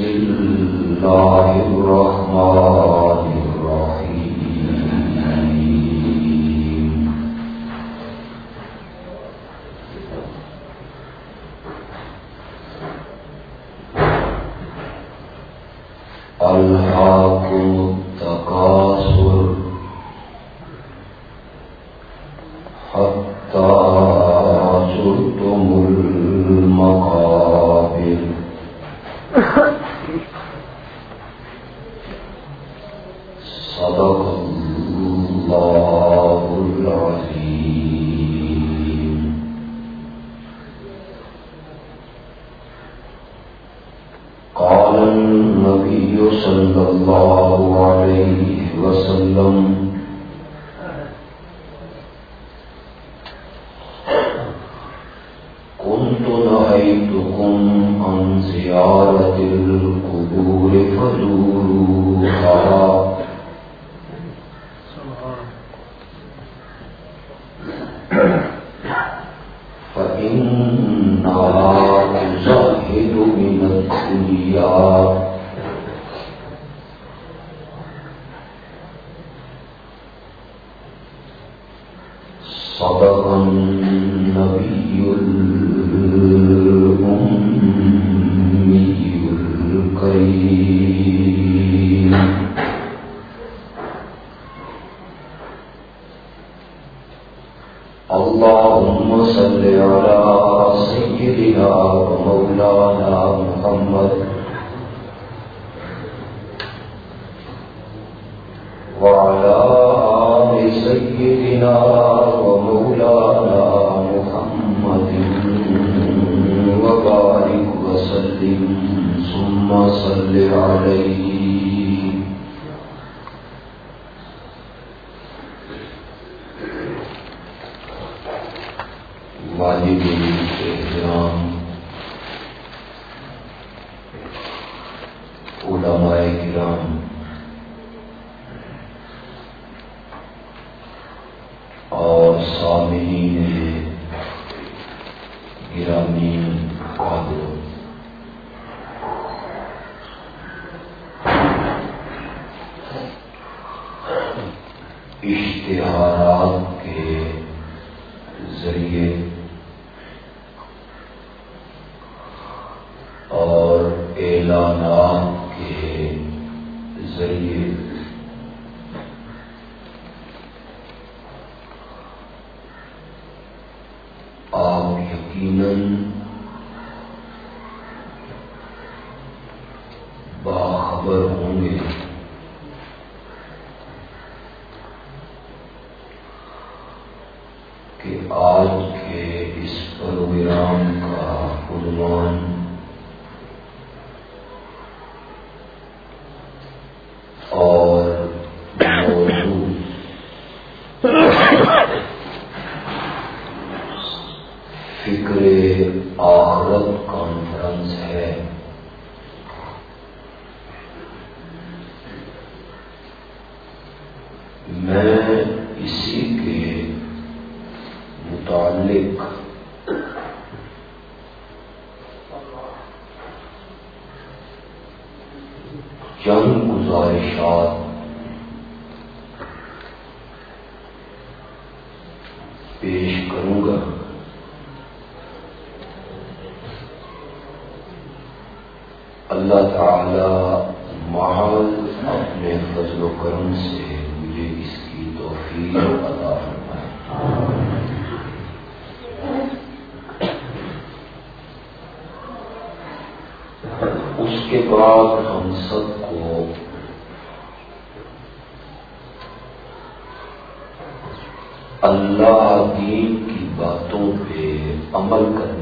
الله. عليه بات ہم سب کو اللہ دین کی باتوں پہ عمل کرنا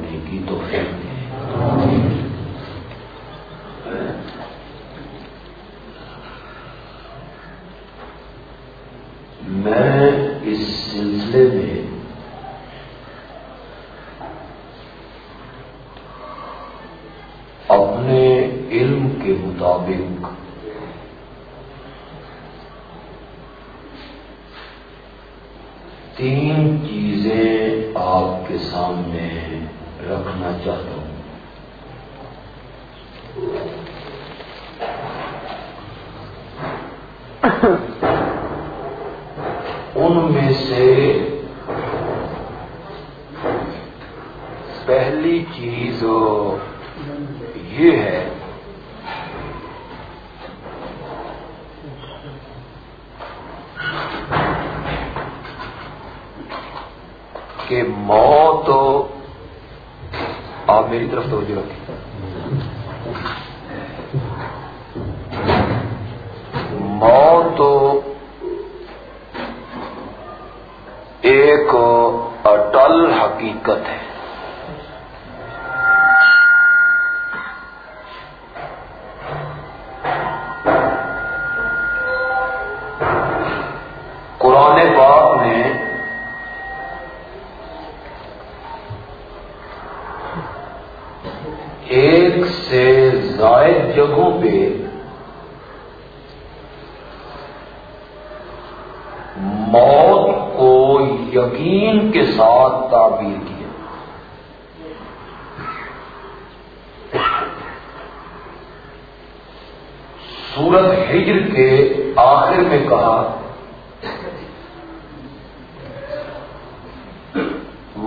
سورت ہجر کے آخر میں کہا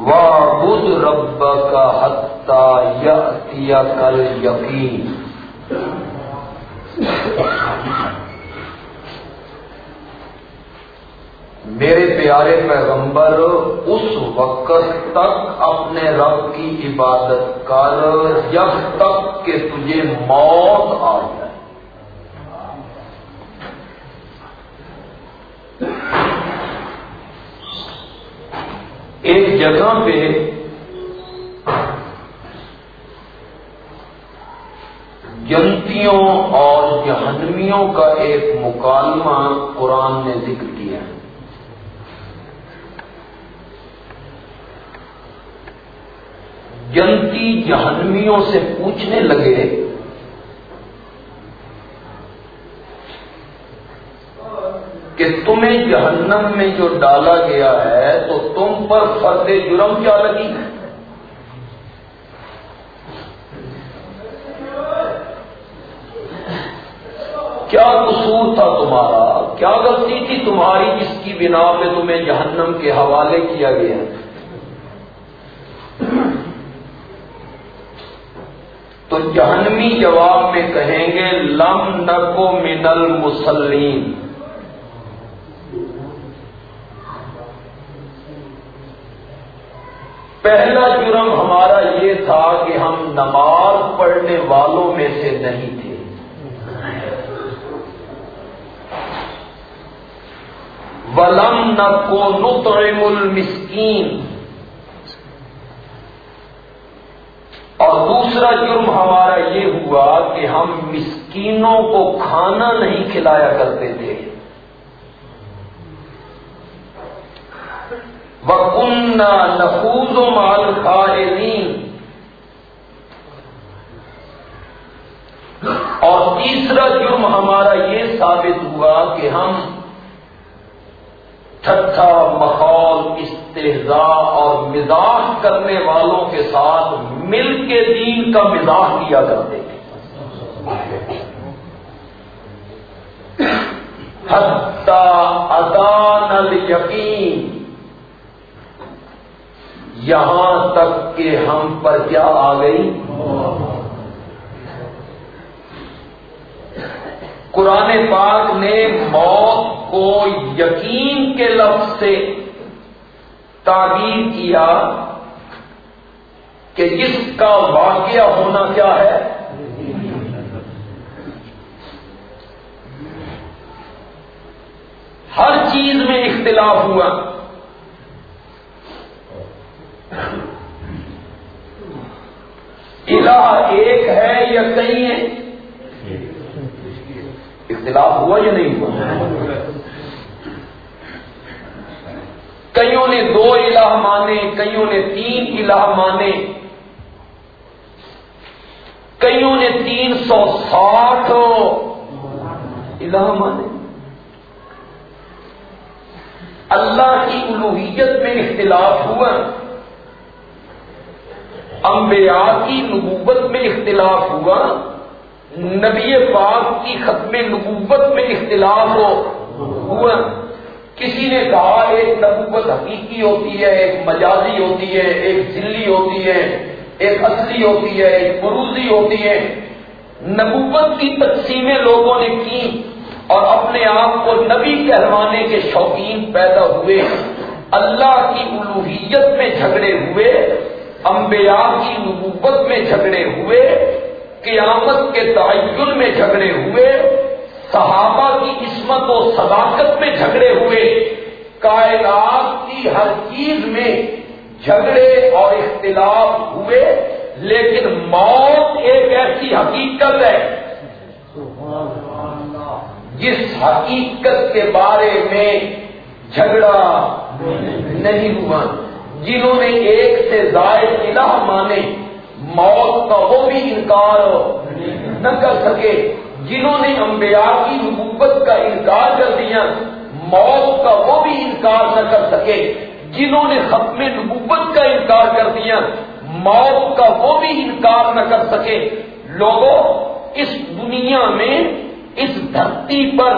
وابد رب کا حتہ یا کل یقین میرے پیارے پیغمبر، اس وقت تک اپنے رب کی عبادت کر، جب تک کہ تجھے موت آئے یہاں پہ جنتیوں اور جہنمیوں کا ایک مکالمہ قرآن نے ذکر کیا جنتی جہنمیوں سے پوچھنے لگے۔ کہ تمہیں جہنم میں جو ڈالا گیا ہے تو تم پر فرد جرم کیا لگی؟ ہے کیا قصور تھا تمہارا؟ کیا غلطی تھی تمہاری جس کی بنا پہ تمہیں جہنم کے حوالے کیا گیا؟ تو جہنمی جواب میں کہیں گے، لم نکو منل مسلم پہلا جرم ہمارا یہ تھا کہ ہم نماز پڑھنے والوں میں سے نہیں تھے۔ ولم نہ کو نطعم المسکین۔ اور دوسرا جرم ہمارا یہ ہوا کہ ہم مسکینوں کو کھانا نہیں کھلایا کرتے تھے۔ وکنہ نفوز و مال اور تیسرا جرم ہمارا یہ ثابت ہوا کہ ہم ٹھٹا مخول استحزا اور مزاح کرنے والوں کے ساتھ مل کے دین کا مزاح کیا کرتے تھے۔ حتہ ادان یقین یہاں تک کہ ہم پر کیا آ گئی؟ قرآن پاک نے موت کو یقین کے لفظ سے تعبیر کیا کہ جس کا واقعہ ہونا کیا ہے؟ ہر چیز میں اختلاف ہوا۔ الہ ایک ہے یا کئی ہے؟ اختلاف ہوا یا نہیں ہوا؟ کئیوں نے دو الہ مانے، کئیوں نے تین الہ مانے؟ کئیوں نے تین سو ساٹھ الہ مانے؟ اللہ کی الوحیت میں اختلاف ہوا۔ انبیاء کی نبوت میں اختلاف ہوا، نبی پاک کی ختم نبوت میں اختلاف ہوا۔ کسی نے کہا ایک نبوت حقیقی ہوتی ہے، ایک مجازی ہوتی ہے، ایک ذلی ہوتی ہے، ایک اصلی ہوتی ہے، ایک بروزی ہوتی ہے۔ نبوت کی تقسیمیں لوگوں نے کی اور اپنے آپ کو نبی کہلوانے کے شوقین پیدا ہوئے۔ اللہ کی الوحیت میں جھگڑے ہوئے۔ انبیاء کی نبوت میں جھگڑے ہوئے، قیامت کے تعین میں جھگڑے ہوئے، صحابہ کی عصمت و صداقت میں جھگڑے ہوئے، کائنات کی ہر چیز میں جھگڑے اور اختلاف ہوئے، لیکن موت ایک ایسی حقیقت ہے جس حقیقت کے بارے میں جھگڑا نہیں ہوا۔ جنہوں نے ایک سے زائد الہ مانے، موت کا وہ بھی انکار نہ کر سکے۔ جنہوں نے انبیاء کی نبوت کا انکار کر دیا، موت کا وہ بھی انکار نہ کر سکے۔ جنہوں نے ختم نبوت کا انکار کر دیا، موت کا وہ بھی انکار نہ کر سکے۔ لوگوں، اس دنیا میں، اس دھرتی پر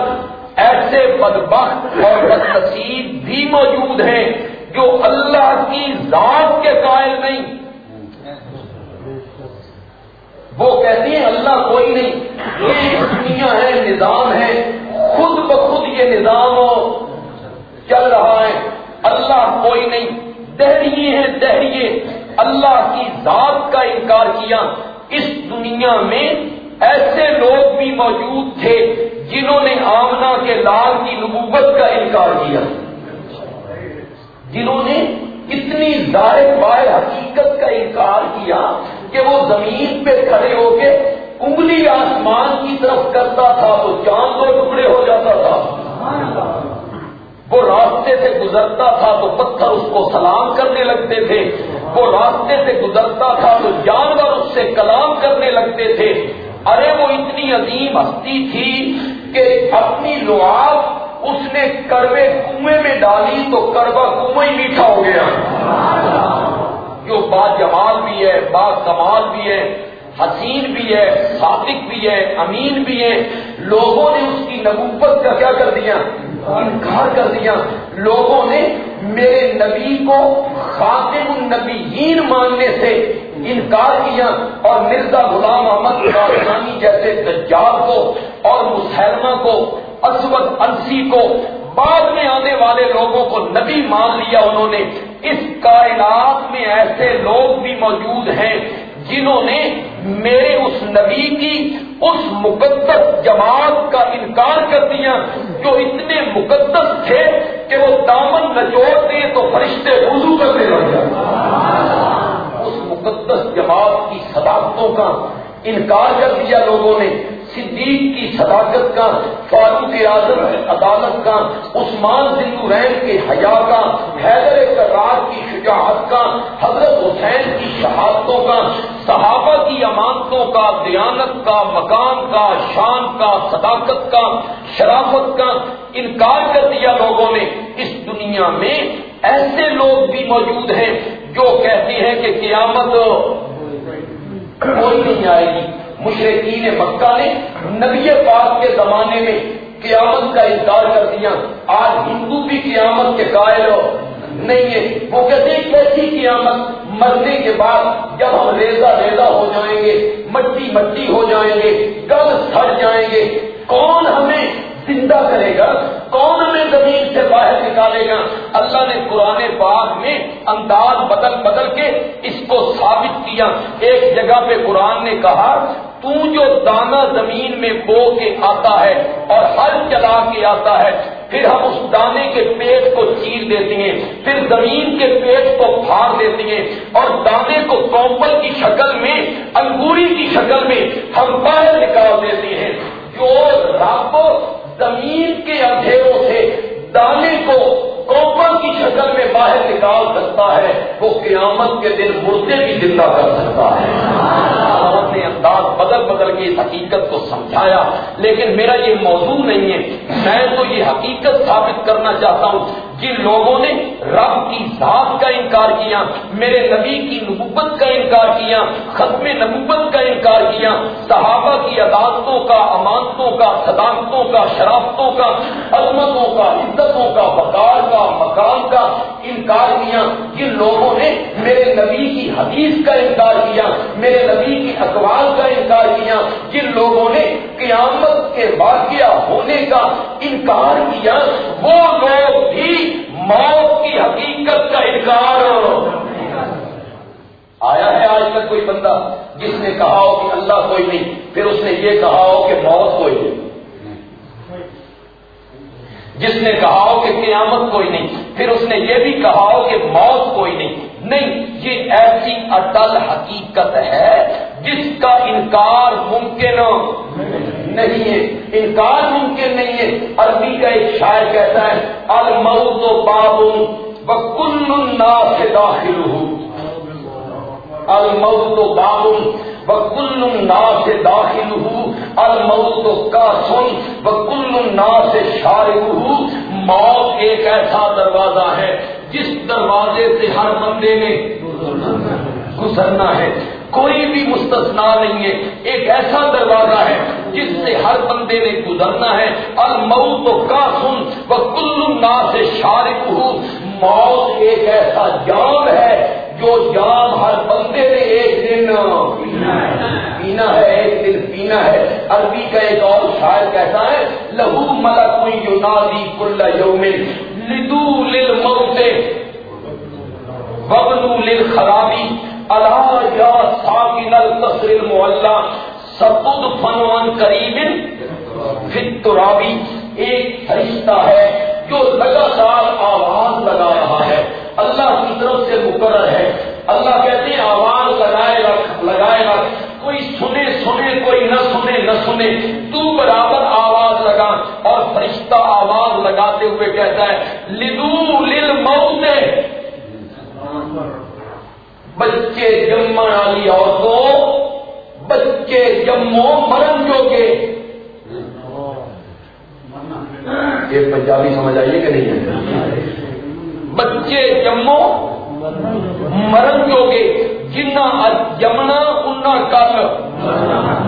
ایسے بدبخت اور بد نصیب بھی موجود ہیں۔ جو اللہ کی ذات کے قائل نہیں۔ وہ کہتی ہیں اللہ کوئی نہیں۔ یہ دنیا ہے، نظام ہے۔ خود بخود یہ نظام چل رہا ہے۔ اللہ کوئی نہیں۔ دہریے ہیں، دہریے۔ اللہ کی ذات کا انکار کیا۔ اس دنیا میں ایسے لوگ بھی موجود تھے جنہوں نے آمنا کے لال کی نبوت کا انکار کیا۔ جنہوں نے اتنی ظاہر باہر حقیقت کا انکار کیا کہ وہ زمین پہ کھڑے ہو کے انگلی آسمان کی طرف کرتا تھا تو چاند دو ٹکڑے ہو جاتا تھا۔ وہ راستے سے گزرتا تھا تو پتھر اس کو سلام کرنے لگتے تھے۔ وہ راستے سے گزرتا تھا تو جانور اس سے کلام کرنے لگتے تھے۔ ارے، وہ اتنی عظیم ہستی تھی کہ اپنی لعاب اس نے کروے کنویں میں ڈالی تو کروا کنویں ہی میٹھا ہو گیا۔ جو با جمال بھی ہے با کمال بھی ہے، حسین بھی ہے، صادق بھی ہے، امین بھی ہے، لوگوں نے اس کی نبوت کا کیا کر دیا؟ انکار کر دیا۔ لوگوں نے میرے نبی کو خاتم النبیین ماننے سے انکار کیا اور مرزا غلام احمد جیسے دجال کو اور مسلمہ کو اسود انسی کو بعد میں آنے والے لوگوں کو نبی مان لیا انہوں نے۔ اس کائنات میں ایسے لوگ بھی موجود ہیں جنہوں نے میرے اس نبی کی اس مقدس جماعت کا انکار کر دیا، جو اتنے مقدس تھے کہ وہ دامن نچوڑتے تو فرشتے وضو کرنے لگ جاتے۔ اس مقدس جماعت کی صداقتوں کا انکار کر دیا لوگوں نے۔ صدیق کی صداقت کا، فاروق اعظم عدالت کا، عثمان سندو رین کے حیا کا، حیدر کرار کی شجاعت کا، حضرت حسین کی شہادتوں کا، صحابہ کی امانتوں کا، دیانت کا مقام کا، شان کا، صداقت کا، شرافت کا انکار کر دیا لوگوں نے۔ اس دنیا میں ایسے لوگ بھی موجود ہیں جو کہتے ہیں کہ قیامت کوئی نہیں آئے گی۔ مشرقین مکہ نے نبی پاک کے زمانے میں قیامت کا انکار کر دیا۔ آج ہندو بھی قیامت کے قائل نہیں ہے۔ وہ کہتے ہیں کیسی قیامت؟ مرنے کے بعد جب ہم ریزا ریزا ہو جائیں گے، مٹی مٹی ہو جائیں گے گل سڑ جائیں گے، کون ہمیں زندہ کرے گا، کون ہمیں زمین سے باہر نکالے گا؟ اللہ نے قرآن پاک میں انداز بدل بدل کے اس کو ثابت کیا۔ ایک جگہ پہ قرآن نے کہا، تو جو دانا زمین میں بو کے آتا ہے اور ہل چلا کے آتا ہے، پھر ہم اس دانے کے پیٹ کو چیر دیتے ہیں، پھر زمین کے پیٹ کو پھاڑ دیتے ہیں۔ اور دانے کو کومپل کی شکل میں، انگوری کی شکل میں ہم باہر نکال دیتے ہیں۔ جو رب زمین کے اندھیروں سے دانے کو کوپر کی شکل میں باہر نکال سکتا ہے، وہ قیامت کے دن مردے بھی زندہ کر سکتا ہے۔ نے انداز بدل بدل کے اس حقیقت کو سمجھایا۔ لیکن میرا یہ موضوع نہیں ہے۔ میں تو یہ حقیقت ثابت کرنا چاہتا ہوں، جن لوگوں نے رب کی ذات کا انکار کیا، میرے نبی کی نبوت کا انکار کیا، ختم نبوت کا انکار کیا، صحابہ کی عدالتوں کا، امانتوں کا، صداقتوں کا، شرافتوں کا، عظمتوں کا، عزتوں کا بکار کا، مقام کا انکار کیا۔ جن لوگوں نے میرے نبی کی حدیث کا انکار کیا، میرے نبی کی اخبار کا انکار کیا، جن لوگوں نے قیامت کے واقعہ ہونے کا انکار کیا، وہ لوگ بھی موت کی حقیقت کا انکار۔ آیا ہے آج تک کوئی بندہ جس نے کہا ہو کہ اللہ کوئی نہیں، پھر اس نے یہ کہا ہو کہ موت کوئی نہیں۔ جس نے کہا ہو کہ قیامت کوئی نہیں، پھر اس نے یہ بھی کہا ہو کہ موت کوئی نہیں۔ نہیں، یہ ایسی اٹل حقیقت ہے جس کا انکار ممکن نہیں ہے۔ انکار ممکن نہیں ہے۔ عربی کا ایک شاعر کہتا ہے، الموت و باب بکل الناس سے داخل ہوں الموت و باب بکل الناس سے داخل ہوں الموت کا سن بکل الناس سے شارک ہوں موت ایک ایسا دروازہ ہے جس دروازے سے ہر بندے نے گزرنا ہے، کوئی بھی مستثنا نہیں ہے۔ ایک ایسا دروازہ ہے جس سے ہر بندے نے گزرنا ہے۔ اور موت تو کا سن وہ کل نا سے شارک ہوں موت ایک ایسا جام ہے جو جام ہر بندے نے ایک دن پینا ہے۔ ایک دن پینا ہے۔ عربی کا ایک اور شاعر کہتا ہے، لہو ملک کوئی کل یوم لدو للموتے وبنو لل خرابی اللہ یا ساکن القصر المعلہ سبد فنوان قریب فطرابی ایک فرشتہ ہے جو لگاتار آواز لگا رہا ہے۔ اللہ کی طرف سے مقرر ہے۔ اللہ کہتے ہیں آواز لگائے رکھ لگائے رکھ۔ کوئی سنے سنے، کوئی نہ سنے نہ سنے۔ تو برابر اور فرشتہ آواز لگاتے ہوئے کہتا ہے، لدو لل بچے جمع والی عورتوں، بچے جمو مرن جو کے۔ یہ پنجابی سمجھ آئیے کہ نہیں ہے بچے جمو مرن جو گے جنا جمنا انا کل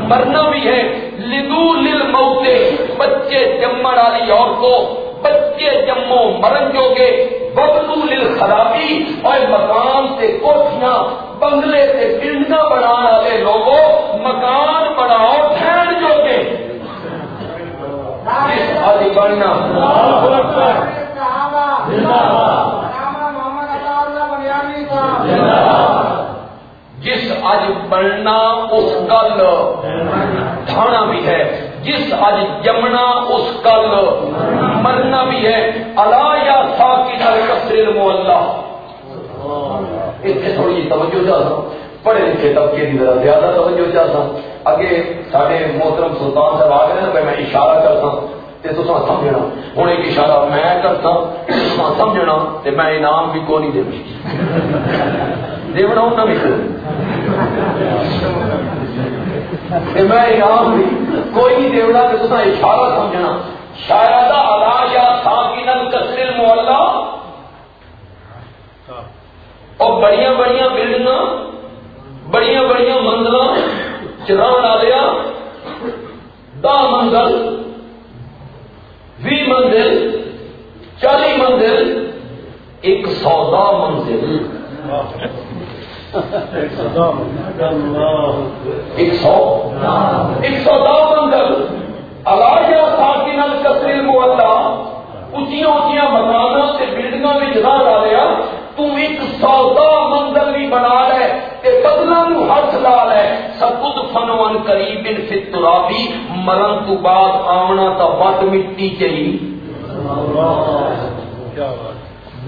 مرنا بھی ہے۔ لدو لل موتے بچے جمن والی عورتوں بچے جمو مرن جو گے ببلو لل خرابی اور مکان سے کوٹیاں بنگلے سے بلڈنگ بنا والے لوگوں مکان بناؤ ٹھہر جو گے بننا۔ جس اج بڑھنا اس کل۔ ڈھانا بھی ہے۔ جس اج جمنا اس کل۔ مرنا بھی ہے۔ اللہ یا سا کی نل کثر اللہ اتنے تھوڑی توجہ چاہتا پڑھے لکھے طبقے کی ذرا زیادہ توجہ چاہتا اگے سارے محترم سلطان صاحب آ گئے نا میں اشارہ کرتا سمجھنا ہوں ایک اشارہ میں کرتا سمجھنا میں انعام بھی کو نہیں دے میں انعام بھی کوئی نہیں کہ اشارہ سمجھنا شاید یا ساکن اور بڑی بڑی بلڈنگ بڑی بڑی منزل چلا لیا دہ منزل بھی منزل چالی منزل، ایک سودا منزل۔ ایک سو ایک سودا منزل۔ اللہ ساکی نال کسر محلہ اچیا اچیا مکانہ سے بلڈنگ میں جا رہا تم ایک سودا منزل بھی بنا لے بدلا ہاتھ لا لے سبد فنون قریب فطرابی مرن تو بعد آمنا تو بد مٹی چاہیے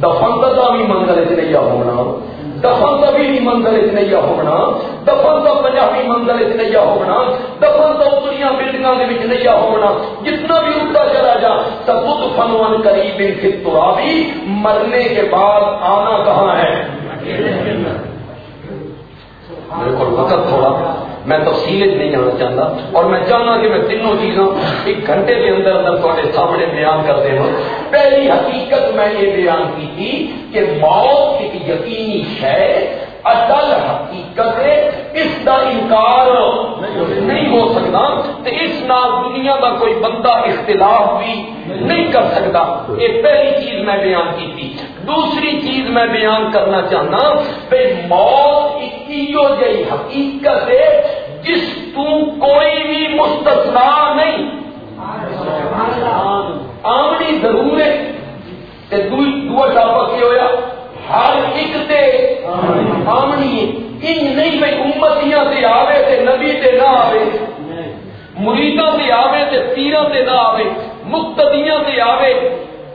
دفن کا بھی منزل چ نہیں ہونا۔ دفن کا بھی منزل چ نہیں ہونا۔ دفن کا پنجابی منزل چ نہیں ہونا۔ دفن کا اتری بلڈنگ نہیں ہونا۔ جتنا بھی اٹھتا چلا جا سبت فنون قریب فطرابی مرنے کے بعد آنا کہاں ہے؟ میرے کو وقت تھوڑا، میں تفصیل نہیں جانا چاہتا۔ اور میں چاہنا کہ میں تینوں چیزوں ایک گھنٹے کے اندر اندر تھوڑے سامنے بیان کر دے ہوں۔ پہلی حقیقت میں یہ بیان کی تھی کہ موت ایک یقینی ہے اصل حقیقت ہے، اس کا انکار نہیں ہو سکتا تو اس نال دنیا کا کوئی بندہ اختلاف بھی نہیں کر سکتا۔ یہ پہلی چیز میں بیان کی تھی۔ دوسری چیز میں بیان کرنا چاہنا بھائی موت جی حقیقت ہے، جس تو کوئی بھی مستثنا نہیں۔ آمنی ضرور ہے۔ دو ٹاپک کی ہوا ہر ایک تے آمنی ہے۔ ان نہیں بھائی امتیاں سے آوے تے نبی تے نہ آوے۔ مریداں سے آوے تے پیراں تے نہ آوے۔ مقتدیاں سے آوے۔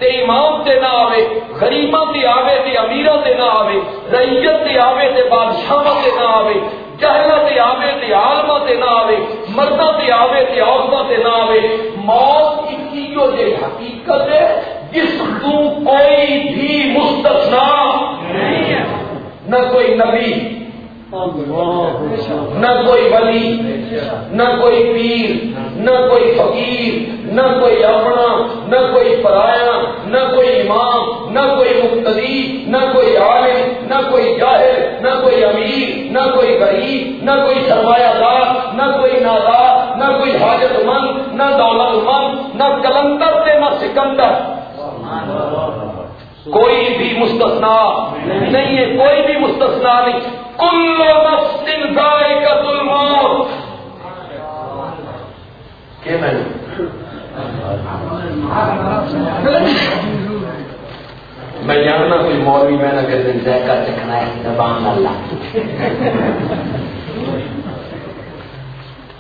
تے امام تے نہ آوے، غریباں تے آوے تے امیراں تے نہ آوے رعیت تے آوے تے بادشاہاں تے نہ آوے جہلا تے آوے تے عالما تے نہ آوے مردہ تے آوے تے عورتوں تے نہ آوے، موت کی جو دے حقیقت ہے، جس تو کوئی بھی مستثنا نہیں ہے، نہ کوئی نبی نہ کوئی ولی نہ کوئی پیر نہ کوئی فقیر نہ کوئی اپنا نہ کوئی پرایا نہ کوئی امام نہ کوئی مقتدی نہ کوئی عالم نہ کوئی جاہر نہ کوئی امیر نہ کوئی غریب نہ کوئی سرمایہ دار نہ کوئی نادار نہ کوئی حاجت مند نہ دولت مند نہ کلندر سے نہ سکندر کوئی بھی مستثنا نہیں ہے، کوئی بھی مستثنا نہیں۔ کل نفس ذائقۃ الموت کہ میں؟ میں جاننا کوئی مولوی میں نہ کر دیں ذائقہ چکھنا ہے، زبان اللہ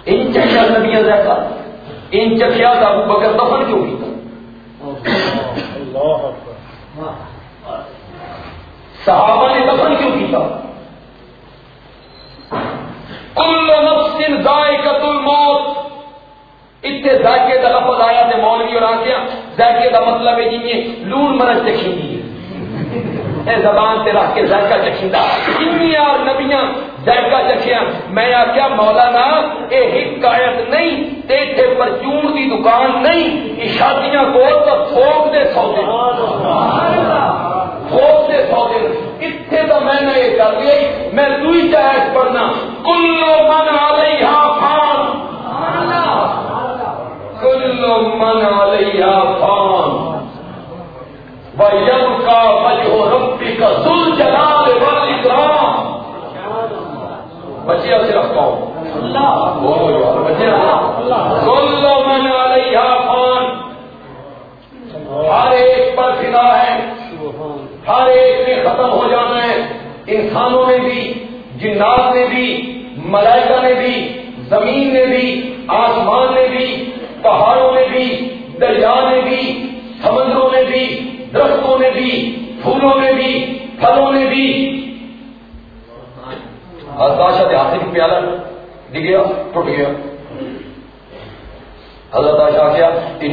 ان چکھیا نبی ذائقہ ان چکھیا کا ابو بکر دفن کیوں نہیں تھا کی صحابہ نے دفن کیوں کیا کل نفس ذائقت الموت۔ اتنے ذائقے کا لفظ آیا تھے مولوی اور آگیا ذائقے کا مطلب ہے جی لون مرچ چکھی دی اے زبان سے رکھ کے ذائقہ چکھیندا کنی نبیاں ذائقہ چکھیا۔ میں آخیا مولانا، اے ہک حکایت نہیں تے تے پرچون دی دکان نہیں یہ شادیاں کو تو تھوک دے سودے۔ سبحان اللہ تھوک دے سودے۔ اتنے تو میں نے یہ کر لیا میں دوئی چاہت پڑھنا۔ کلو من علیہ فان۔ کلو من علیہ فان۔ وَيَبْقَى وَجْهُ رَبِّكَ ذُو الْجَلَالِ وَالْإِكْرَامِ بچیا سے رکھتا ہوں کل من علیہ فان ہر ایک پر فدا ہے۔ ہر ایک میں ختم ہو جانا ہے۔ انسانوں نے بھی، جنات نے بھی، ملائکہ نے بھی، زمین نے بھی، آسمان نے بھی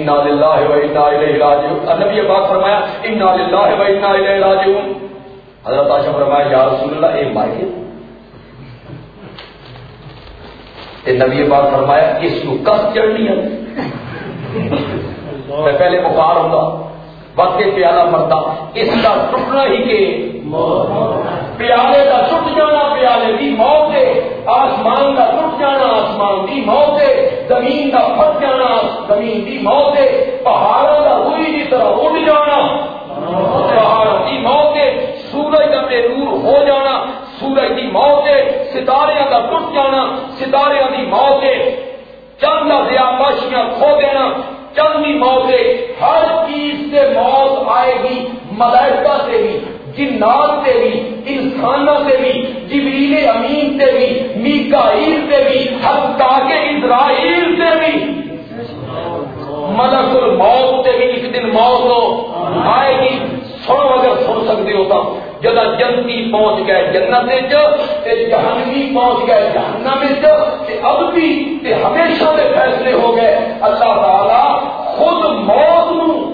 انا للہ و انا الیہ راجعون نبی پاک فرمایا انا للہ و انا الیہ راجعون۔ حضرت بادشاہ فرمایا، یا رسول اللہ اے مائے تے نبی پاک فرمایا، اس کو کس چڑھنی ہے؟ میں پہلے بخار ہوں وقت پیالہ مرتا اس کا ٹکنا ہی کہ پیالے کا ٹوٹ جانا، پیالے کی موت ہے۔ آسمان کا ٹوٹ جانا آسمان کی موت ہے، زمین کا پھٹ جانا، زمین کی موت ہے، پہاڑوں کا ہوئی کی طرح اٹھ جانا، پہاڑوں کی موت ہے، سورج کا بے نور ہو جانا، سورج کی موت ہے، ستارے کا ٹوٹ جانا، ستارے کی موت ہے چند دیا پاشیاں کھو دینا چند کی موت ہے، ہر چیز سے موت آئے گی، ملائکہ سے بھی جنات سے بھی، انسانوں سے بھی، جبریل امین سے بھی، میکائیل سے بھی، حتیٰ کے اسرائیل سے بھی۔ ملک الموت سے بھی ایک دن موت ہو۔ آئے گی۔ سنو اگر سن سکتے ہو تو۔ جدا جنتی پہنچ گئے جنت جہنمی پہنچ گئے جہنم اب بھی، تے ہمیشہ کے فیصلے ہو گئے۔ اللہ تعالی خود موت نو۔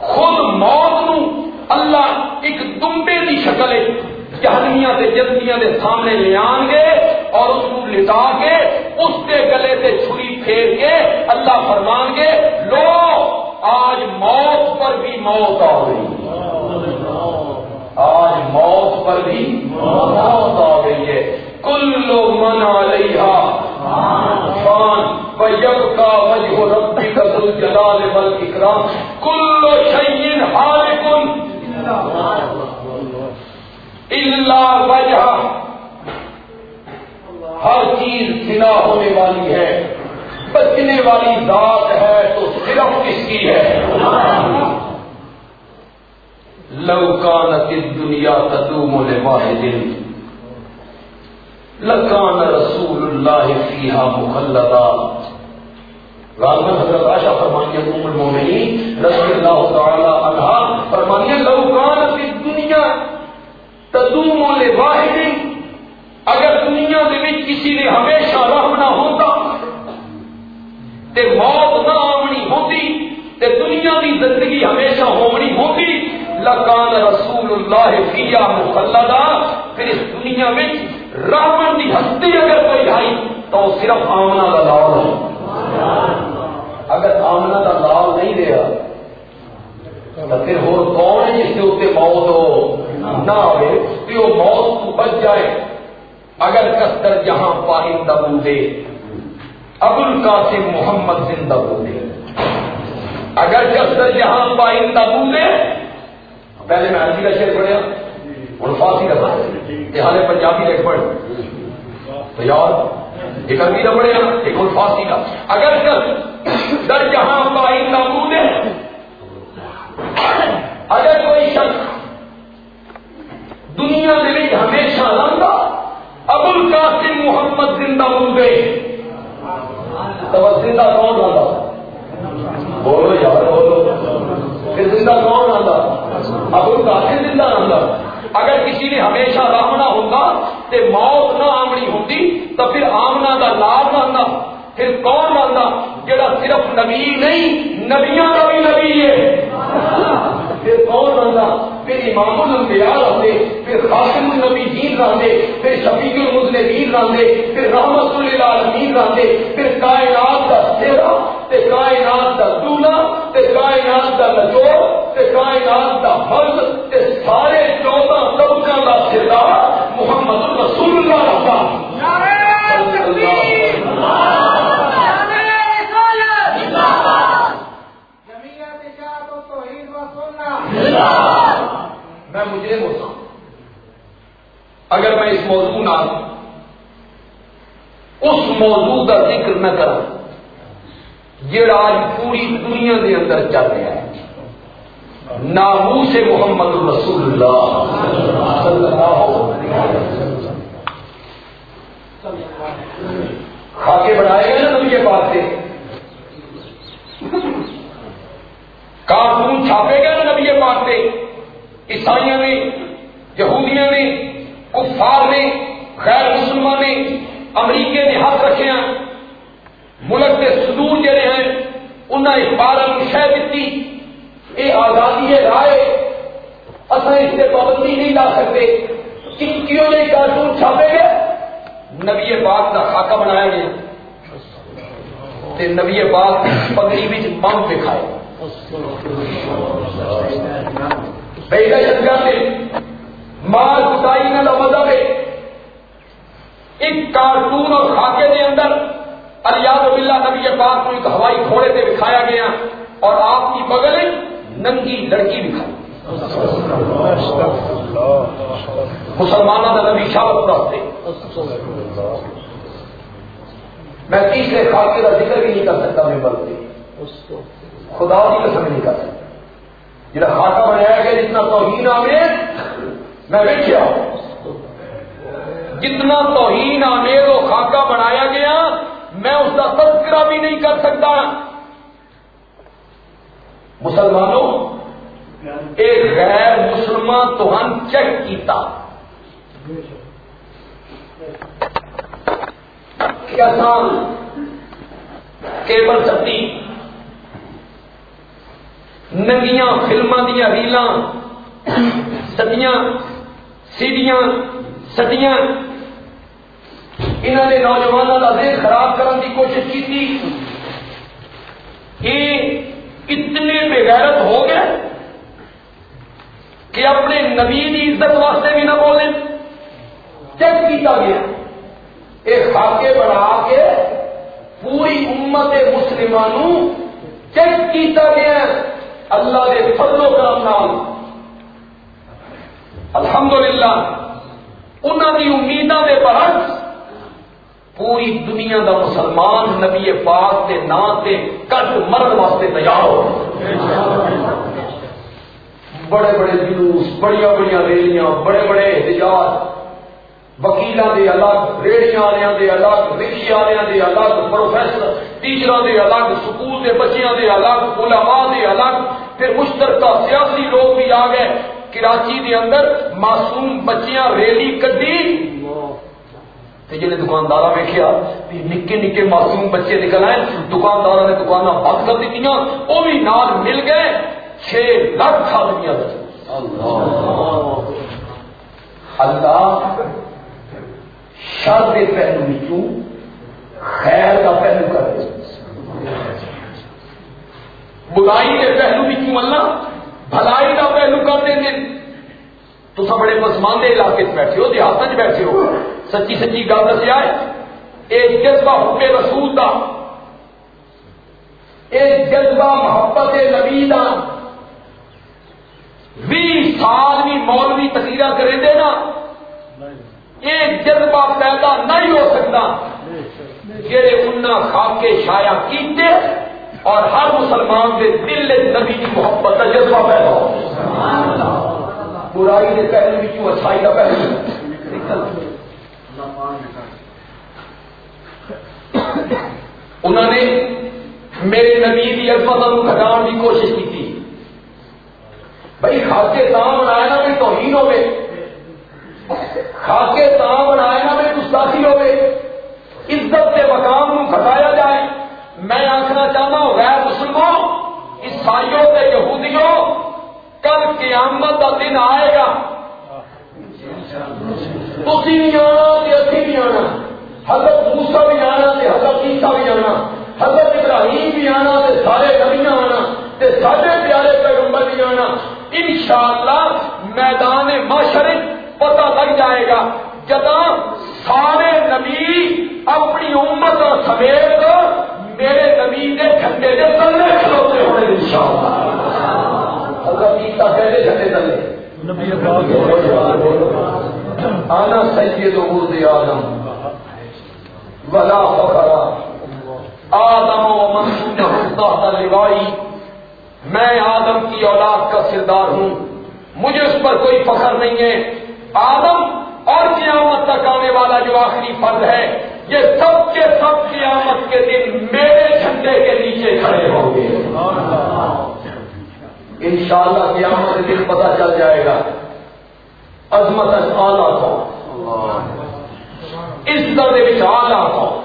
خود موت نو اللہ ایک دمبے کی شکل ہے۔ جہنمیاں تے جنتیاں دے سامنے لے آن گے اور اس کو لٹا کے اس کے گلے سے چھری پھیر کے اللہ فرمان گے، لو، آج موت پر بھی موت آ گئی۔ آج موت پر بھی موت آ گئی ہے۔ کل لوگ منا لیا پیب کا وجہ ربی کا دل جلال بل اکرام کل شعین ہار کن اللہ وجہ ہر چیز سنا ہونے والی ہے۔ بچنے والی ذات ہے تو صرف کس کی ہے۔ لوکانت دنیا تدوم واحد لکان رسول اللہ فیہا مخلدہ۔ غالباً حضرت عائشہ فرمانی ام المومنین، رضی اللہ تعالی عنہ فرمانی لوکانت دنیا تدوم واحد اگر دنیا دے وچ کسی نے ہمیشہ رہنا ہوتا، تے موت نہ آمنی ہوتی، تے دنیا دی زندگی ہمیشہ ہونی ہوتی، لکان رسول اللہ فیہا مخلدہ۔ پھر اس دنیا میں رحمن کی ہستی اگر کوئی آئی تو وہ صرف آمنا کا لال ہے۔ اگر آمنا کا لال نہیں رہا، تو پھر ہو کون جس کے اتنے موت ہو؟ نہ آئے کہ وہ موت کو بچ جائے۔ اگر کستر جہاں پائندہ بودے، ابو القاسم محمد زندہ بودے۔ اگر کستر جہاں پائندہ بودے، پہلے میں عربی کا شعر پڑھیا۔ اور فارسی کا یہ حالے پنجابی لکھ پڑھ تو یار ایک عربی کا پڑھے ایک اور فارسی کا۔ اگر در جہاں پائی نامود ہے، اگر کوئی شخص دنیا میں ہمیشہ رنگا ابو القاسم محمد زندہ مردے تو زندہ کون رہا بولو یار بولو۔ پھر زندہ کون رہا ابو القاسم زندہ رہا اگر کسی نے ہمیشہ رامنا ہوگا تو موت نہ آمنی ہوتی تو پھر آمنا کا لاب لانا پھر کون لانا جڑا صرف نبی نہیں، نبیاں کا بھی نبی ہے۔ پھر کون لانا پھر امام الانبیاء رہتے پھر خاصم النبی جین رہتے پھر شفیع المذنبین رہتے پھر رحمت للعالمین رہتے پھر کائنات کا چہرہ تے کائنات کا دونا تے کائنات کا لچوڑ کائنات کا فرض تے سارے چودہ طبقہ کا سردار محمد رسول اللہ میں مجھے ہوتا اگر میں اس موضوع نہ اس موضوع کا ذکر نہ کرا جڑا آج پوری دنیا کے اندر چل رہا ہے۔ نامو سے محمد رسول اللہ خاکے بنائے گئے نا نبی پاس سے۔ کارٹون چھاپے گئے نا نبی پاس سے۔ عیسائیوں نے یہودیاں نے، کفار نے، غیر مسلمان نے امریکے نے ہاتھ رکھے ہیں۔ ملک کے سدور جڑے ہیں انہیں اخبار شہ دیتی یہ آزادی رائے اصل اس سے پابندی نہیں لا سکتے۔ کن کیوں نہیں کارٹون چھاپے گئے؟ نبی پاک کا خاکہ بنایا گیا۔ نبی پاک پگڑی بھی بم دکھائے بے دہشت گرد مار کتائی کا مطلب ہے ایک کارٹون اور خاکے کے اندر الیاز بلّہ نبی پاک کو ایک ہوائی گھوڑے سے دکھایا گیا اور آپ کی بغل ننگی لڑکی دکھائی مسلمانوں کا نبی شابت رکھتے میں تیسرے خاکے کا ذکر بھی نہیں کر سکتا میں بلکہ خدا کی قسم نہیں کر سکتا۔ جا خاصا بنایا گیا جتنا توہین آمیز میں دیکھا جتنا توہین آمیز و خاکہ بنایا گیا میں اس کا تذکرہ بھی نہیں کر سکتا۔ مسلمانوں ایک غیر مسلمان تو ہم چیک کیتا۔ کیسا کیبل ستی ننگیاں فلما دیا ریل سدیاں سیڑیاں سدیاں انہوں نے نوجوانوں کا دل خراب کرنے کی کوشش کی تھی یہ اتنے بےغیرت ہو گئے۔ کہ اپنے نبی کی عزت واسطے بھی نہ بولیں۔ چیک کیا گیا۔ ایک خاکے بنا کے پوری امت مسلمانوں چیک کیا گیا اللہ کے فضل و کرم نام الحمدللہ انہوں کی امیدوں کے برعکس پوری دنیا دا مسلمان نبی پاک کے نام سے کٹ مرد واسطے تیار ہو۔ بڑے بڑے جلوس بڑی بڑی ریلیاں، بڑے بڑے احتجاج وکیلوں کے الگ ریڑیاں والوں کے الگ رکشے والوں کے الگ، پروفیسر ٹیچر کے الگ، سکول کے بچیاں کے الگ، علماء کے الگ، پھر مشترکہ سیاسی لوگ بھی آ گئے، کراچی کے اندر معصوم بچیاں ریلی کدی جی دکاندار ویکیا نکے نکے معصوم بچے نکل آئے دکاندار نے دکان بند کر دیتی وہ بھی نال مل گئے۔ چھ لاکھ آدمی اللہ۔ شر کے پہلو خیر کا پہلو کر برائی کے پہلو اللہ؟ بھلائی کا پہلو کر دیں تو سب بڑے پسماندے علاقے بیٹھے ہو دیہات بیٹھے ہو۔ سچی سچی گل دسیا ہے ایک جذبہ حکم رسول کا ایک جذبہ محبت نبی کا بھی سال بھی مولوی تقریر کریں دے نا ایک جذبہ پیدا نہیں ہو سکتا۔ جہے انہیں خاک کے شایا کیتے اور ہر مسلمان کے دل نبی کی محبت کا جذبہ پیدا ہو۔ برائی کے پہلے بھی کیوں اچھائی کا پہلے۔ انہوں نے میرے نبی کی عظمت گھٹان کی کوشش کی بھائی خاصے تاں بنایا نا بھی توہین ہوئے۔ خاصے تاں بنایا نا بھی گستاخی ہوئے۔ عزت کے مقام کو گھٹایا جائے۔ میں آخنا چاہتا ہوں، غیر مسلموں عیسائیوں کے یہودیوں، کل قیامت کا دن آئے گا۔ تھی بھی آنا اچھی بھی آنا۔ حضرت موسا بھی آنا حضرت عیسا بھی آنا۔ حضرت ابراہیم بھی آنا سارے نبیاں آنا۔ سارے پیارے پیغمبر بھی آنا انشاءاللہ میدان معاشرے پتہ لگ جائے گا جدا سارے نبی اپنی امت اور سمیت میرے نبی کے جھنڈے کے تلے کھلوتے ہونے ان شاء اللہ جھنڈے تلے۔ آنا سید آدم۔ ولا فخرا آدم و منصور تحت میں آدم کی اولاد کا سردار ہوں۔ مجھے اس پر کوئی فخر نہیں ہے۔ آدم اور قیامت تک آنے والا جو آخری فرد ہے، یہ سب کے سب قیامت کے دن میرے جھنڈے کے نیچے کھڑے ہوں گے۔ ان شاء اللہ قیامت کے دن پتہ چل جائے گا۔ عظمت آلہ کو اس درد آلہ کو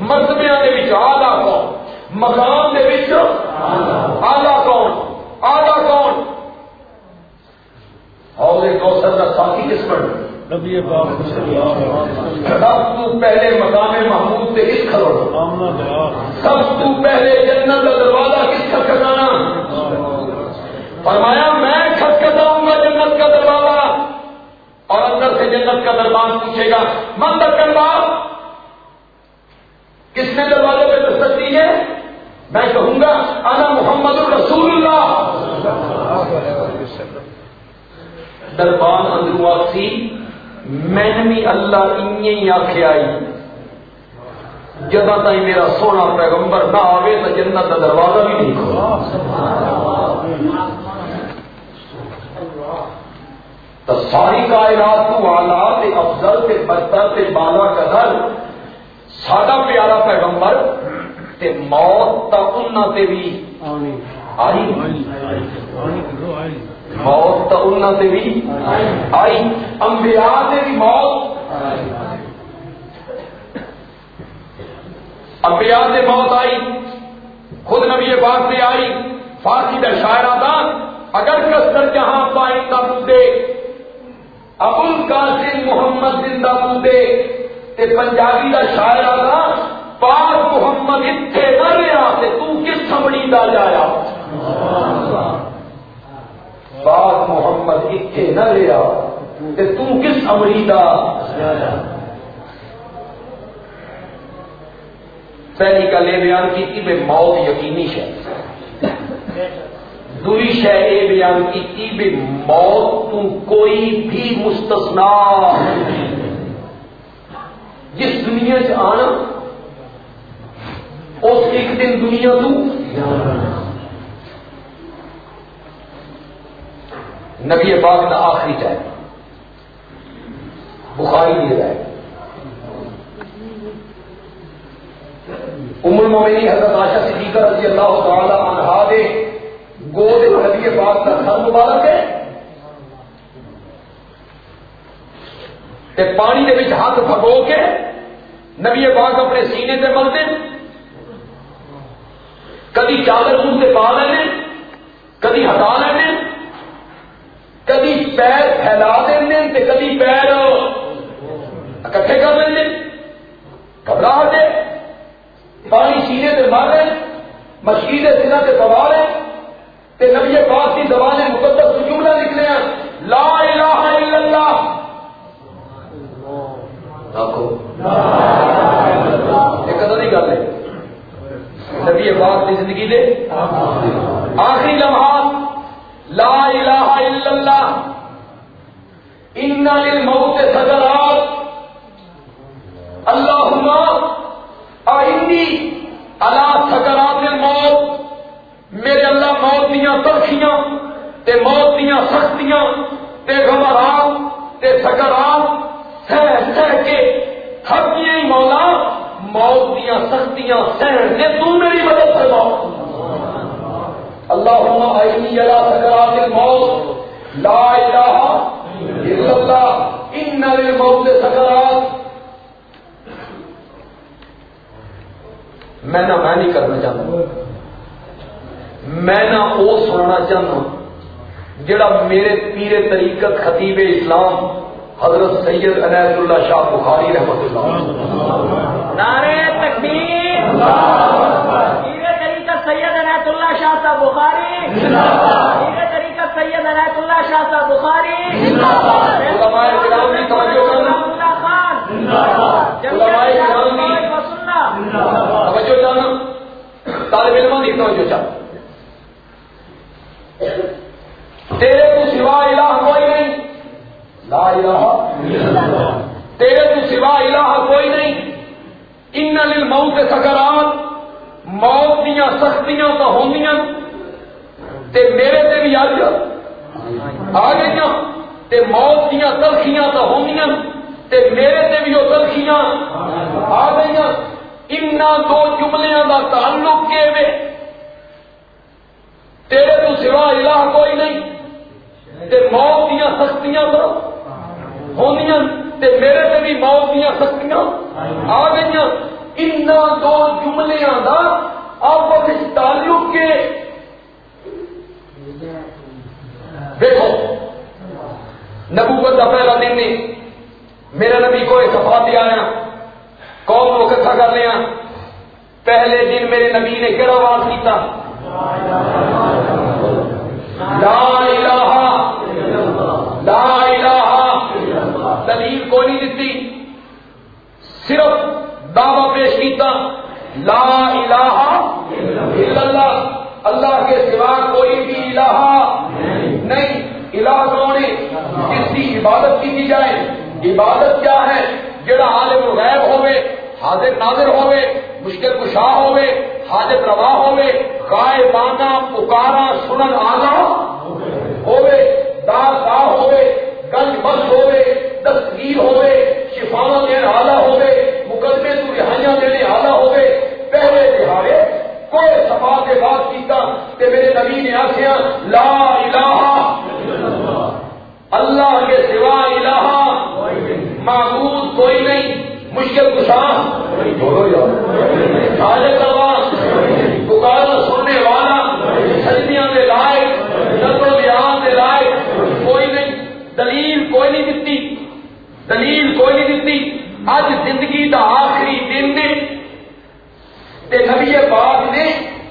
مرتبہ آلہ کو مقام کے آلہ کون؟ آلہ کون؟ اور ایک کوثر کا ساتھی کس پر؟ سب تو پہلے مقام محمود سے اس کھڑو سب تو پہلے جنت کا دروازہ کس کا کھٹانا فرمایا میں کھٹکھٹاؤں گا جنت کا دروازہ۔ اور اندر سے جنت کا دربار پوچھے گا من تک کس نے دروازے پہ دستک دی ہے؟ میں کہوں گا، انا محمد الرسول اللہ دربان اندرو اندرواسی میں بھی اللہ ان آخیا جدہ تھی میرا سونا پیغمبر نہ آئے تو جنت کا دروازہ بھی نہیں کھولا۔ تو ساری کائنات کو آلات افضل تے بدتر تے بالا کا گھر ساڈا پیارا پیغمبر تے موت تا انہاں تے بھی۔ آئی۔ موت تا انہاں تے بھی۔ آئی۔ انبیاء تے بھی موت۔ انبیاء تے موت آئی۔ خود نبی پاک سے آئی۔ فارسی کا شاعر دان اگر کستر جہاں پائندہ بودے ابل قاسم محمد زندہ بودے تے پنجابی کا شاعر دان پاک محمد اتنے نہ رہا تے تو کس سمڑی دا جایا؟ پاک محمد اتنے نہ رہا تے تو کس امری دا جایا؟ پہلی گل یہ بیان کی کہ بے موت یقینی ہے دوری شہ یہ بیان کی کہ بے موت تو کوئی بھی مستثنا جس دنیا سے آنا اس ایک دن دنیا تو نبی پاک کا آخری جائے بخاری دے جائے ام المومنی حضرت عائشہ صدیقہ رضی اللہ تعالی عنہا دے۔ گود نبی پاک کا سر مبارک ہے۔ تے پانی دے وچ ہاتھ بھگو کے نبی پاک اپنے سینے سے ملتے کدی چادر منہ سے پا لینے کدی ہٹا لینے کدی پیر پھیلا دینے تے کدی پیر اکٹھے کر لینے گھبراہ دے پانی سینے سے مارے مشکل سنا سے سوال ہے کہ نبی پاک کی زبان مقدس جملہ نکلے ہیں؟ لا الہ الا اللہ۔ ایک ادھر گل ہے۔ نبی پاک کی زندگی دے؟ آخری لمحات، لا الہ الا اللہ، ان للموت سجرات اللہم آئندی اللہ سکرات موت میرے اللہ موت دیا ترخیاں تے موت دیا سختیاں، تے گھبراہٹ تے سکرات، سہ سہ کے تھک مولا موت دیا سختیاں سہن نے تو میری مدد فرما۔ اللہم آئینی اللہ سکرات الموت، لا الہ الا اللہ، ان للموت سکرات میں نہ میں نہیں کرنا چاہتا۔ میں نہ وہ سننا چاہتا جڑا میرے پیرے طریقت خطیب اسلام حضرت سید عنایت اللہ شاہ بخاری رحمت اللہ نعرے تکبیر۔ طریقت سید عنایت اللہ شاہ صاحب بخاری۔ طریقت سید عنایت اللہ شاہ صاحب بخاری۔ علماء کرام کی توجہ کرنا اللہ خان علماء کرام کی توجہ چاہنا طالب علموں کی توجہ چاہنا تیرے تو سوا الہ کوئی نہیں۔ لا الہ تیرے تو سوا الہ کوئی نہیں. ان للموت سکرات. موت دیا سختیاں تو ہوندیاں. تے میرے تے بھی آ آ گئی تے موت دیا تلخیاں تو ہوندیاں. تے میرے تے بھی وہ تلخیاں آ گئی ان دو جملیاں دا تعلق کے وے تیرے تو سوا الہ کوئی نہیں. تے موت دیا سختیاں تو ہونیاں تے میرے تے بھی موت دیا سختیاں آ گئی ان دو جملیاں دا، آپس تعلق کے۔ دیکھو، نبوت کا پہلا دن نہیں۔ میرے نبی کو ایک صفات آیا۔ قوم کو اکٹھا کر لیا۔ پہلے دن میرے نبی نے کہڑا آواز کیتا؟ لا الہ لا الہ دلیل کو نہیں دیتی، صرف دعوی پیش کیتا، لا الہ الا اللہ اللہ کے سوا کوئی بھی الہ نہیں۔ الہ کون ہے؟ جس کی عبادت کی جائے۔ عبادت کیا ہے؟ جڑا عالم غیب ہوئے، حاضر ناظر ہوئے، مشکل کشا ہوئے، حاجت روا ہوئے، غائبانہ، پکارا، سنن آنا ہوئے۔ دا دا ہوئے بس ہوئے تصویر ہوئے دینے ہوئے، مقدمے تو رہائیاں دینے ہوئے۔ پہلے دہاڑے کوئی سفا کے کیتا میرے نبی نے آخیا، لا الہ اللہ کے سوا الہ معبود کوئی نہیں۔ مشکل کشا۔ حاجت پکارا سننے والا، سجدیاں دے لائق نظر بیان دے لائق کوئی نہیں، دلیل کوئی نہیں دیتی دلیل کوئی نہیں دیتی اج زندگی دا آخری دن نے تے نبی پاک نے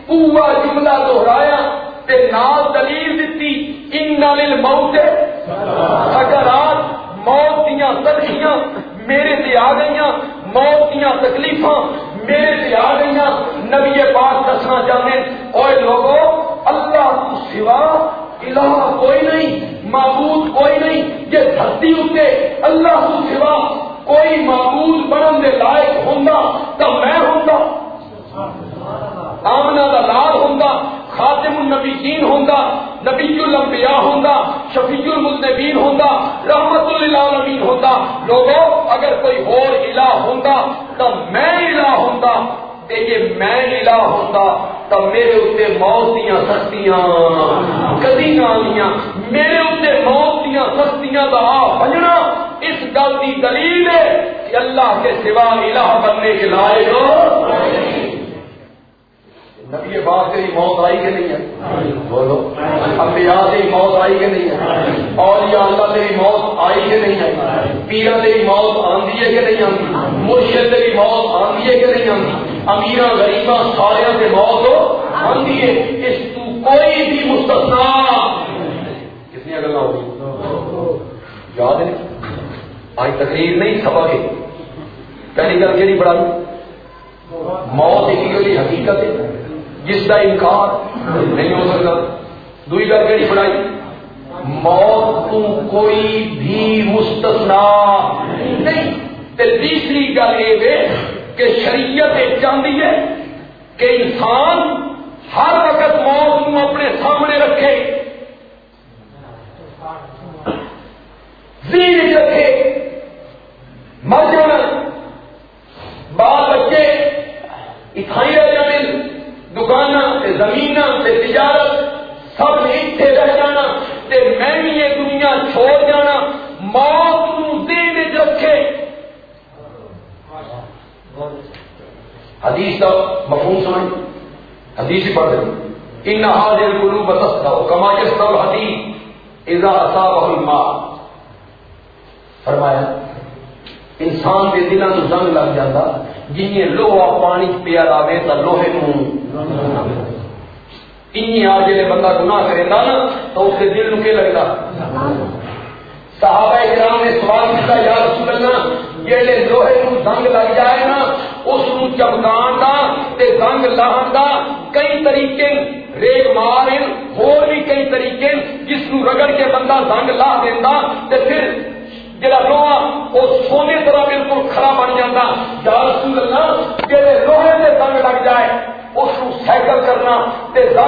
پورا جملہ دہرایا تے نال دلیل دیتی ان نال موت اگر آج موت دیا سرخیاں میرے سے آ گئی موت دیا تکلیف میرے سے آ گئی نبی پاک دسنا چاہتے اور لوگوں اللہ کو سوا الہ کوئی نہیں۔ معبود کوئی نہیں یہ دھرتی اتنے اللہ کو سوا کوئی معبود بنن دے لائق ہوں تو میں ہوں آمنا کا لال ہوں خاتم النبیین ہوں نبی الانبیاء ہوں شفیع المذنبین ہوں رحمت للعالمین ہوں لوگوں، اگر کوئی اور الہ ہوں تو میں الہ ہوں تے یہ میں الہ ہوں تو میرے اتنے موت دیا سختیاں، کدی نہ آنیاں میرے اتنے موت دیا سختیاں کا آ بجنا اس گل کی دلیل ہے کہ اللہ کے سوا الہ بننے کے لائق نبی بات سے موت آئی کہ نہیں ہے؟ بولو۔ انبیاء سے موت آئی کہ نہیں ہے؟ اولیاء اللہ سے موت آئی کہ نہیں ہے؟ پیرا سے موت آندی ہے کہ نہیں آتی مرشد سے موت آندی ہے کہ نہیں آتی امیر غریبا سارے سے موت آندی ہے اس تو کوئی بھی مستثنا کتنی گلا ہوگی؟ یاد ہے؟ آج تقریر نہیں سبا کے پہلی گل کہ بڑھائی موت ایک حقیقت ہے جس کا انکار نہیں ہو سکتا۔ دوئی گل کہڑی پڑھائی؟ موت تو کوئی بھی مستثنا نہیں۔ تیسری گل یہ کہ شریعت چاہتی ہے کہ انسان ہر وقت موت کو اپنے سامنے رکھے، زیر رکھے، مر جانا بال بچے اتھائی رہ جانے دکان زمین تجارت، سب اتنے رہ جانا تے میں بھی یہ دنیا چھوڑ جانا موت دین رکھے حدیث کا مفہوم سمجھ حدیث ہی پڑھ رہی ان حاضر گلو بتستا ہو کما سب حدیث اذا اصاب ماں فرمایا، انسان کے دلوں کو زنگ لگ جاتا، جن لوہا پانی پیا لاوے تو لوہے این آ جی بندہ گناہ کرے گا نا، تو اس کے دل نکے لگتا صحابہ کرام نے سوال کیا، یا رسول اللہ جہے لوہے کو زنگ لگ جائے نا اس چمکان کا تے زنگ لاہن کا کئی طریقے ریگ مار اور بھی کئی طریقے جس کو رگڑ کے بندہ زنگ لا دینا تے پھر جڑا لوہا وہ سونے طرح بالکل کھڑا بن جاتا یا رسول اللہ لوہے سے زنگ لگ جائے اس کو سائیکل کرنا تے لا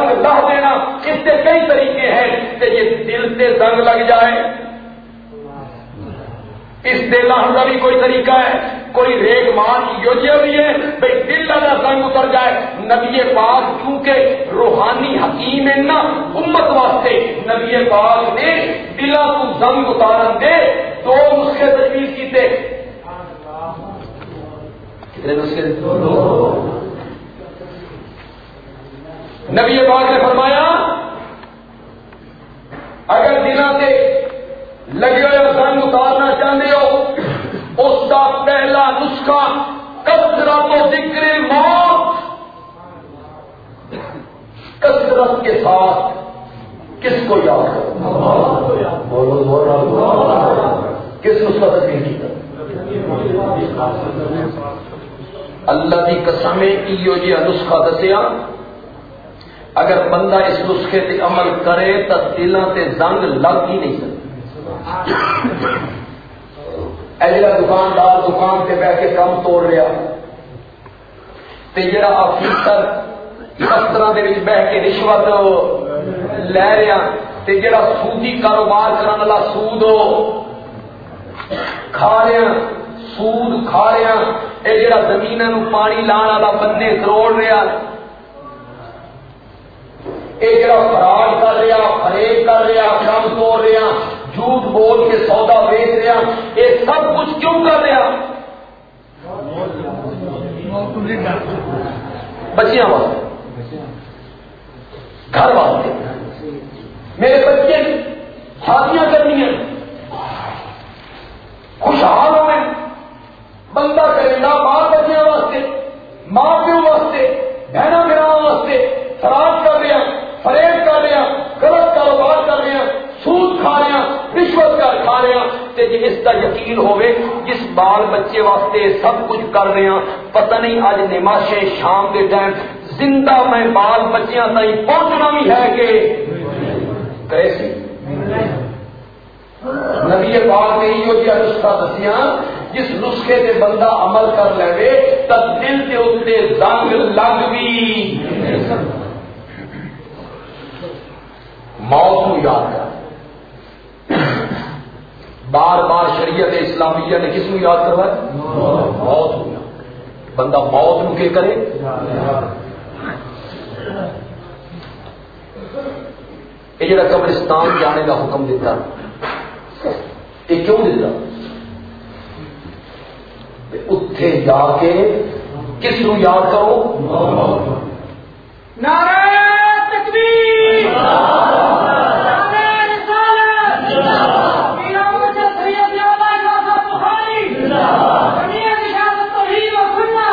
دینا، اس سے کئی طریقے ہیں۔ کہ یہ دل سے زنگ لگ جائے۔ اس دل کا بھی کوئی طریقہ ہے، کوئی ریگ مان یوجیا بھی ہے۔ بھائی دل کا زنگ اتر جائے۔ نبی پاک کیونکہ روحانی حکیم ہے نا، امت واسطے نبی پاک نے دلا کو زنگ اتارن دے، دو نسخے تجویز کیتے۔ کتنے نسخے؟ نبی پاک نے فرمایا، اگر دلا سے لگے ہوئے زنگ اتارنا چاہتے ہو۔ اس کا پہلا نسخہ کثرت و ذکر موت کثرت کے ساتھ کس کو یاد کس نسخہ تک نہیں اللہ کی قسم کی جی نسخہ دسیا اگر بندہ اس نسخے سے عمل کرے تو دلوں سے زنگ لگ ہی نہیں سکتا دکاندار دکان سے بہ کے کام توڑ رہا جڑا افیسر دفتر بہ کے رشوت لے رہا تے جڑا سودی کاروبار کرنے والا سود کھا رہا سود کھا رہا یہ جڑا زمین پانی لان والا بندے کروڑ رہا یہ جڑا فراڈ کر رہا، فریب کر رہا، کم توڑ رہا۔ جھوٹ بول کے سودا بیچ رہا، یہ سب کچھ کیوں کر رہا۔ بچیاں واسطے گھر واسطے میرے بچے، شادیاں کرنی ہیں۔ خوشحال ہوئے بندہ کرے نہ بال بچیاں واسطے، ماں پیو واسطے بہنا برا واسطے فراڈ کر رہا، فریب کر رہا غلط کاروبار کر رہے ہیں سود کھا رہے ہیں رشوت کا کھا رہے ہیں تے جی اس کا یقین ہوئے، جس بال بچے واسطے سب کچھ کر رہے ہیں پتہ نہیں اج نماشے شام کے ٹائم زندہ میں بال بچیاں تھی پہنچنا بھی ہے کہ کیسی نبی پاک نے یہ جی نسخہ دسیا، جس نسخے سے بندہ عمل کر لے تب دل کے اتنے زنگ لگ بھی۔ موت کو یاد کر۔ بار بار شریعت اسلامیہ نے کس کو یاد کروایا موت کو یاد بندہ موت نو کے کرے؟ یہ جڑا قبرستان جانے کا حکم دیتا یہ کیوں دیتا؟ اتے جا کے کس کو یاد کرو؟ نعرہ تکبیر نعرہ رسالت میرا مجھے سید یابا جوزا بخاری جمعیہ نشاط توحید و سنہ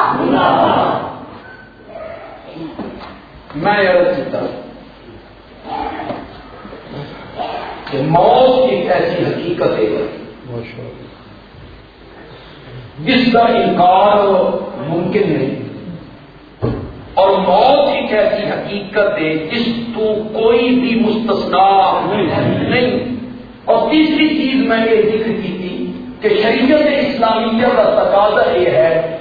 میں عرض کرتا ہوں کہ موت ایک ایسی حقیقت ہے۔ جس کا انکار ممکن نہیں۔ اور موت ایک ایسی حقیقت ہے جس تو کوئی بھی مستثنا نہیں۔ اور تیسری چیز میں یہ ذکر کی تھی کہ شریعت اسلامیہ کا تقاضا یہ ہے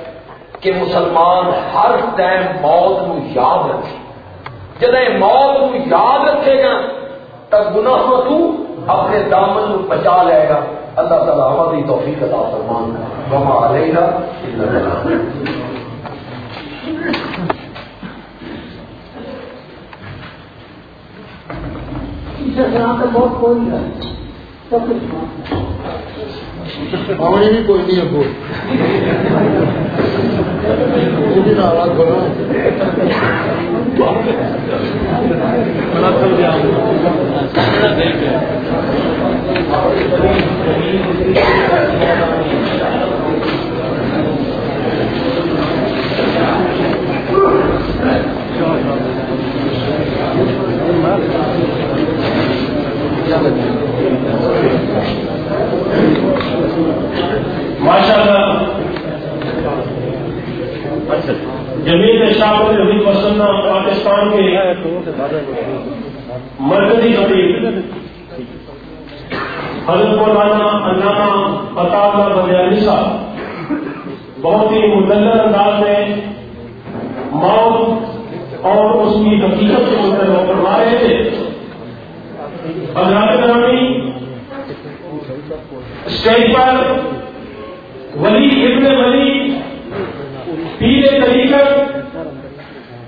کہ مسلمان ہر ٹائم موت کو یاد رکھے۔ جب موت کو یاد رکھے گا تب گناہ تو اپنے دامن کو بچا لے گا۔ اللہ تعالیٰ ہماری توفیق عطا فرمان وما علینا الا البلاغ۔ پانی بھی کوئی نہیں ابو ناراض کرو ماشاء اللہ جمیل شاہ نبی وسلم پاکستان کے مرکزی وزیر۔ حضرت مولانا علامہ عطا بدیانی صاحب۔ بہت ہی مدلر انداز میں موت اور اس کی حقیقت کے مطلب فرما رہے تھے۔ حضرات گرامی اسٹیج پر ولی ابن ولی پیلے طریقت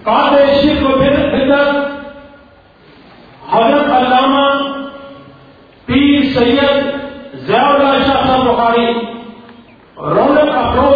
قابل شرک و بدت حضرت علامہ پیر سید ضیاء اللہ شاہ صاحب بخاری رونق افروز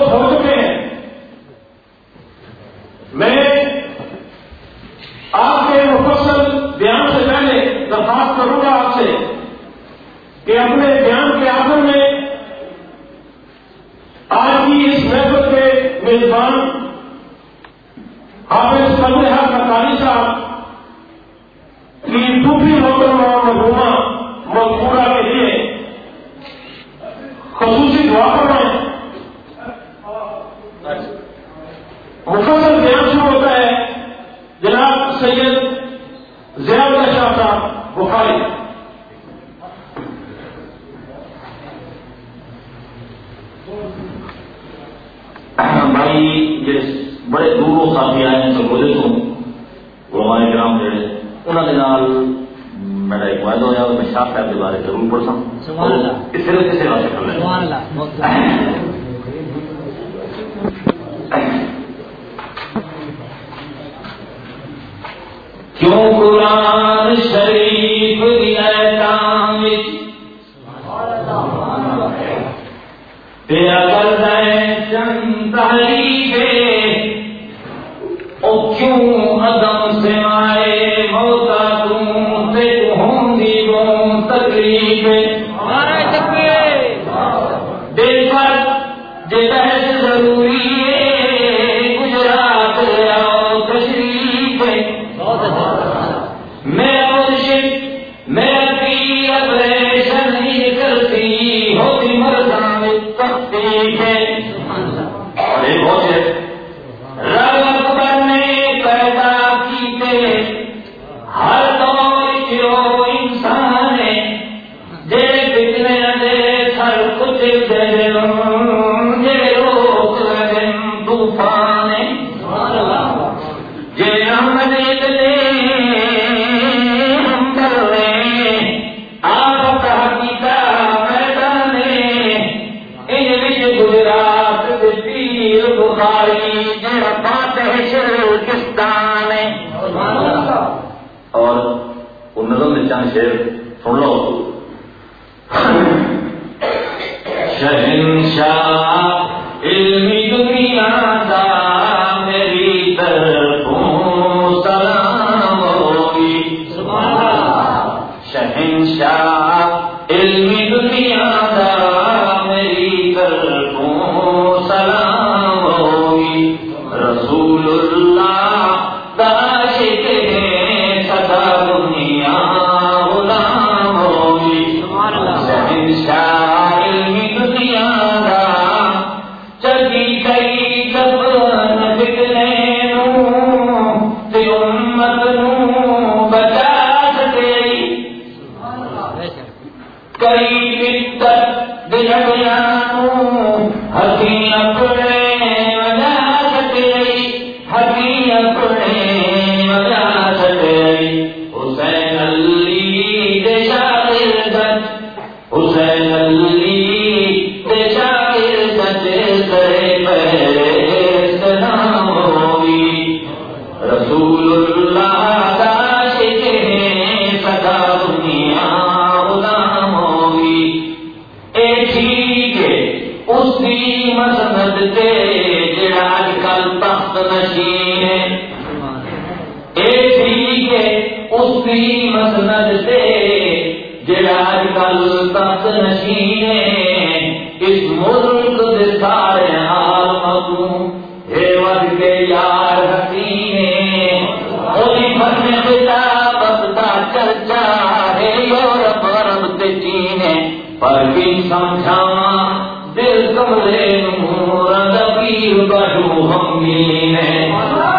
شیخ دل کمرے نور دا پیر بڑو ہم ہے۔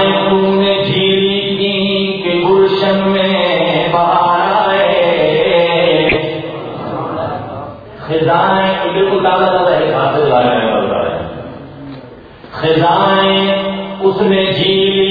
خزائیں اس نے جھیلی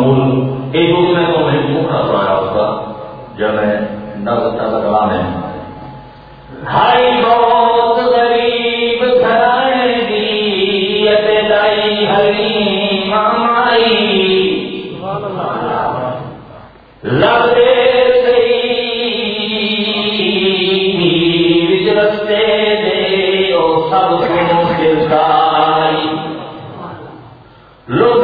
سب کو ساری لوگ